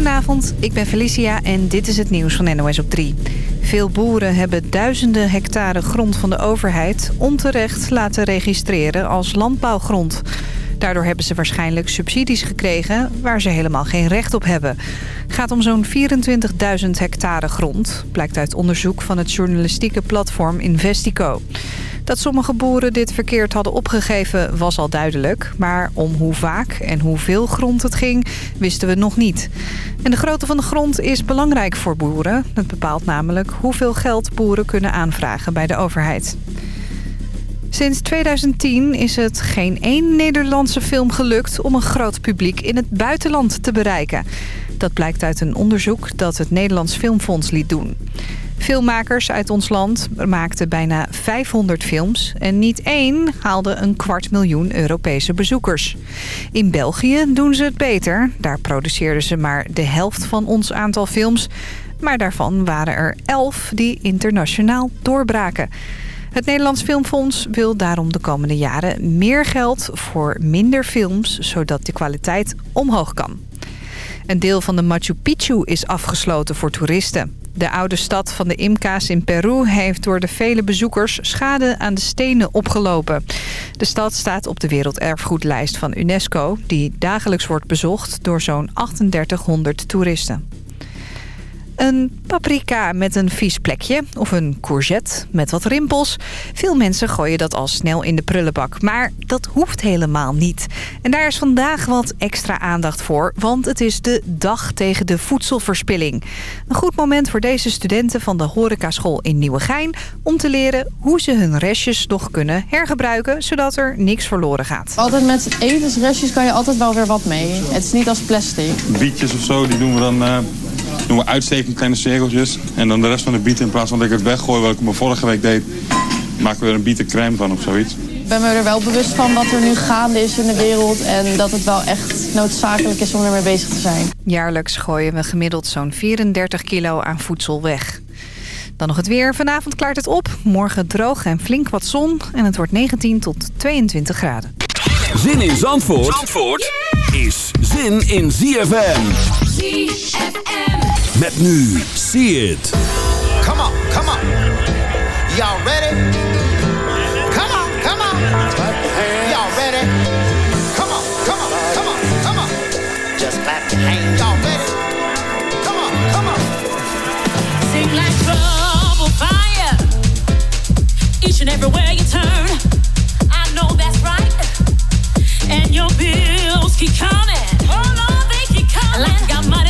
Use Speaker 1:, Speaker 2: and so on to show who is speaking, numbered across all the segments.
Speaker 1: Goedenavond, ik ben Felicia en dit is het nieuws van NOS op 3. Veel boeren hebben duizenden hectare grond van de overheid... onterecht laten registreren als landbouwgrond. Daardoor hebben ze waarschijnlijk subsidies gekregen... waar ze helemaal geen recht op hebben. Het gaat om zo'n 24.000 hectare grond... blijkt uit onderzoek van het journalistieke platform Investico. Dat sommige boeren dit verkeerd hadden opgegeven was al duidelijk. Maar om hoe vaak en hoeveel grond het ging, wisten we nog niet. En de grootte van de grond is belangrijk voor boeren. Het bepaalt namelijk hoeveel geld boeren kunnen aanvragen bij de overheid. Sinds 2010 is het geen één Nederlandse film gelukt om een groot publiek in het buitenland te bereiken. Dat blijkt uit een onderzoek dat het Nederlands Filmfonds liet doen. Filmmakers uit ons land maakten bijna 500 films... en niet één haalde een kwart miljoen Europese bezoekers. In België doen ze het beter. Daar produceerden ze maar de helft van ons aantal films... maar daarvan waren er elf die internationaal doorbraken. Het Nederlands Filmfonds wil daarom de komende jaren meer geld voor minder films... zodat de kwaliteit omhoog kan. Een deel van de Machu Picchu is afgesloten voor toeristen. De oude stad van de Imca's in Peru heeft door de vele bezoekers schade aan de stenen opgelopen. De stad staat op de werelderfgoedlijst van UNESCO... die dagelijks wordt bezocht door zo'n 3800 toeristen. Een paprika met een vies plekje of een courgette met wat rimpels. Veel mensen gooien dat al snel in de prullenbak, maar dat hoeft helemaal niet. En daar is vandaag wat extra aandacht voor, want het is de dag tegen de voedselverspilling. Een goed moment voor deze studenten van de horecaschool in Nieuwegein... om te leren hoe ze hun restjes nog kunnen hergebruiken, zodat er niks verloren gaat.
Speaker 2: Altijd met etensrestjes kan je altijd wel weer wat mee. Het is niet als plastic.
Speaker 3: Bietjes of zo, die doen we dan... Uh doen we uitsteken kleine cirkeltjes. En dan de rest van de bieten, in plaats van dat ik het weggooi wat ik me vorige week deed, maken we er een bietencrème van of zoiets.
Speaker 2: Ik ben me er wel bewust van wat er nu gaande is in de wereld en dat het wel echt noodzakelijk is om ermee bezig te zijn.
Speaker 1: Jaarlijks gooien we gemiddeld zo'n 34 kilo aan voedsel weg. Dan nog het weer. Vanavond klaart het op. Morgen droog en flink wat zon. En het wordt 19 tot 22 graden.
Speaker 4: Zin in Zandvoort, Zandvoort is zin in ZFM. ZFM. Met nu, see it.
Speaker 5: Come on, come on. Y'all ready? Come on, come on. Y'all ready? Come on, come on, come on, come on. Just clap your hands. Y'all ready? Come on, come on.
Speaker 6: Sing like trouble fire. Each and everywhere you turn. I know that's right. And your bills keep coming. Oh, Lord, they keep coming. Like got money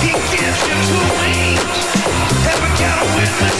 Speaker 7: He gives you two wings. Witness? Got a witness?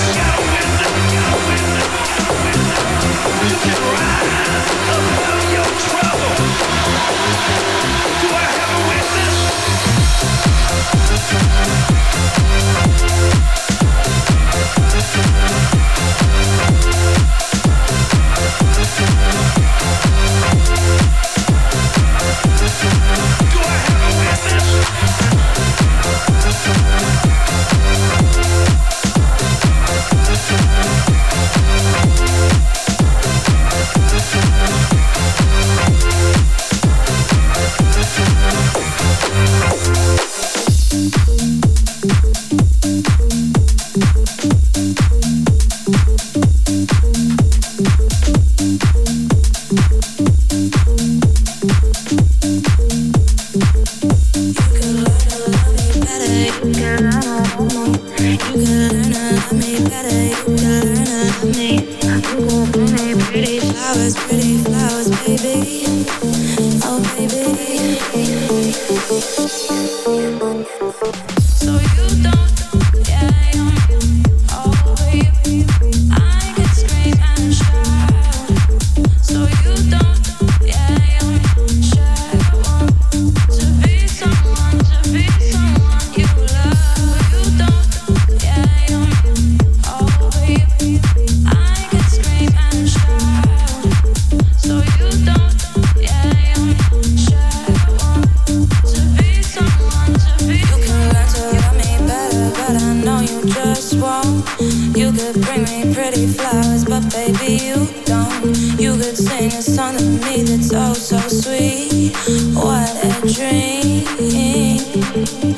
Speaker 8: Oh, so sweet, What a dream.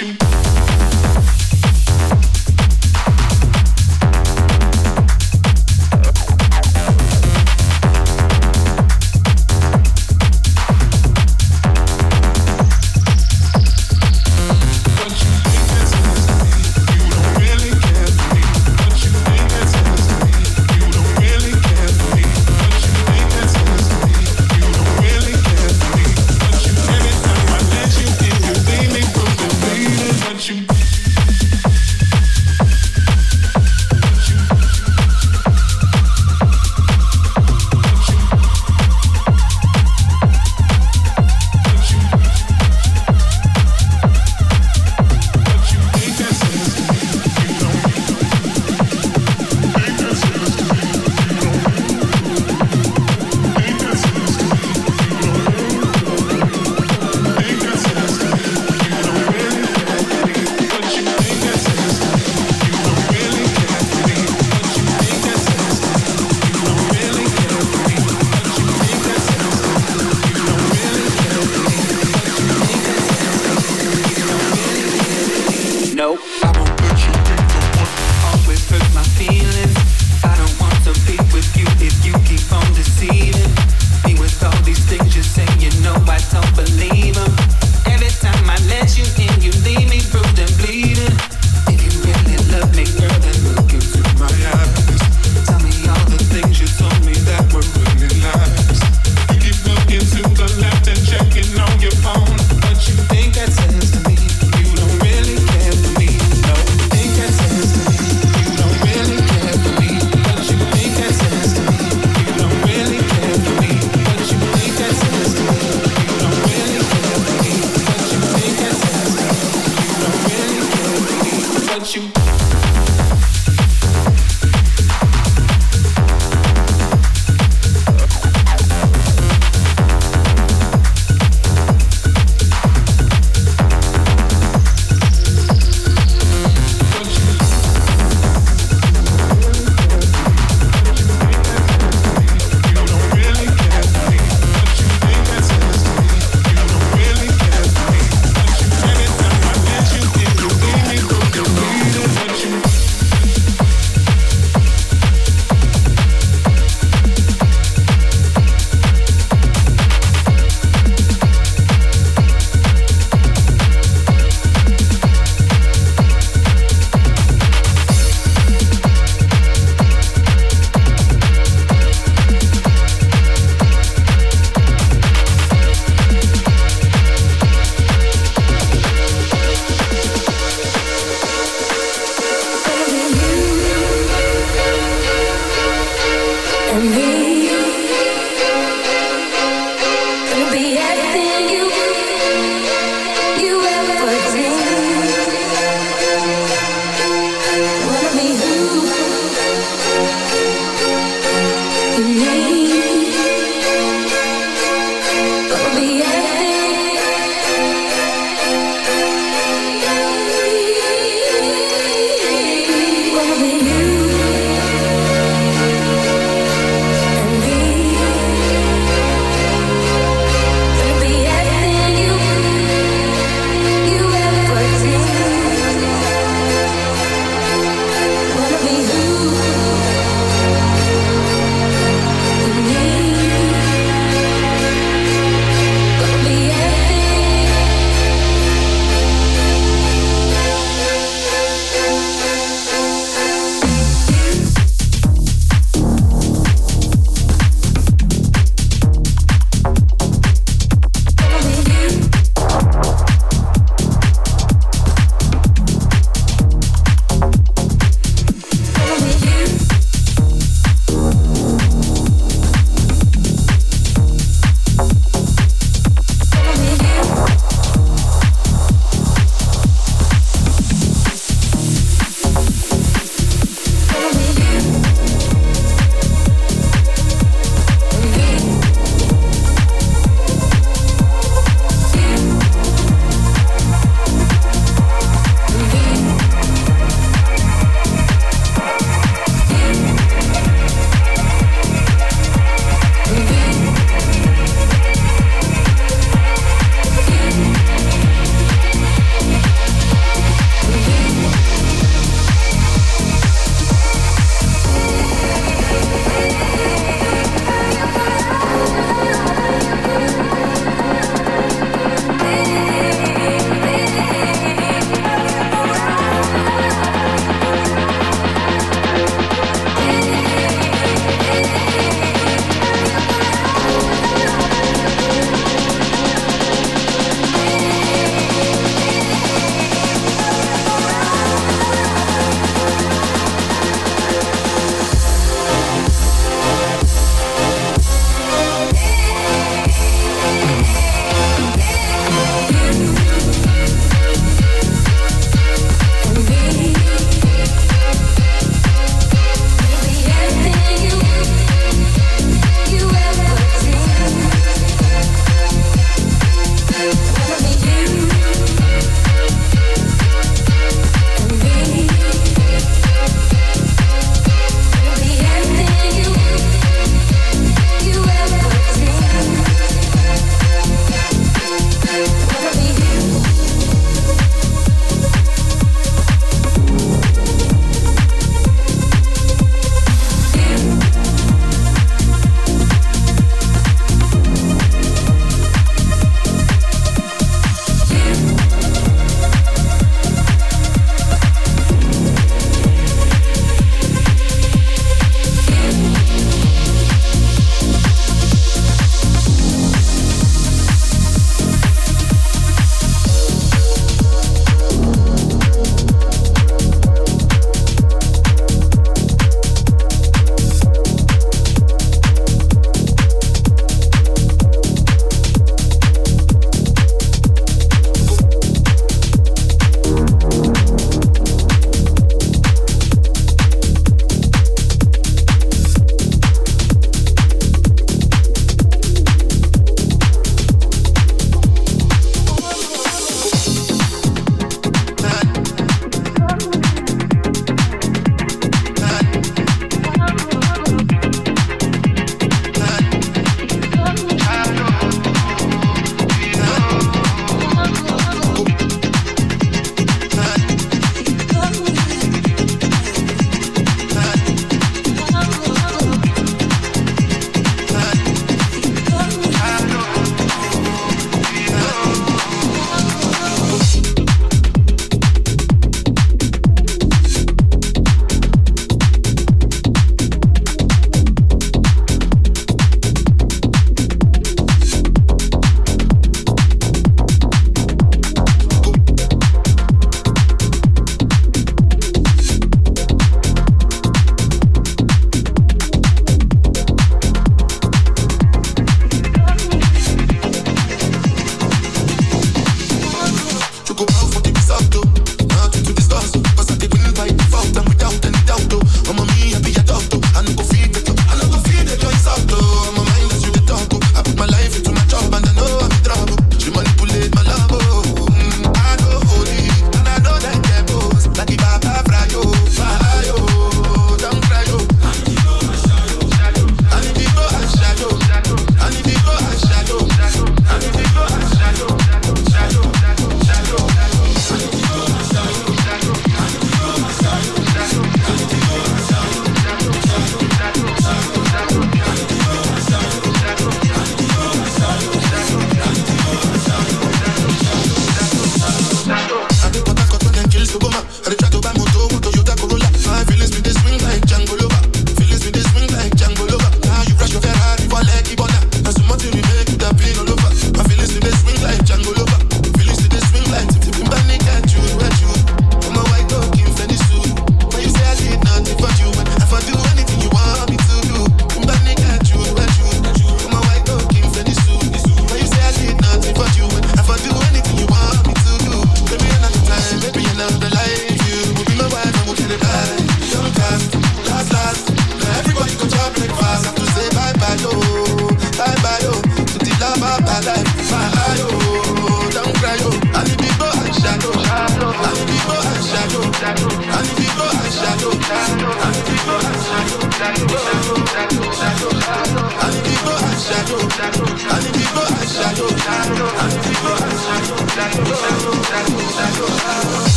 Speaker 9: you.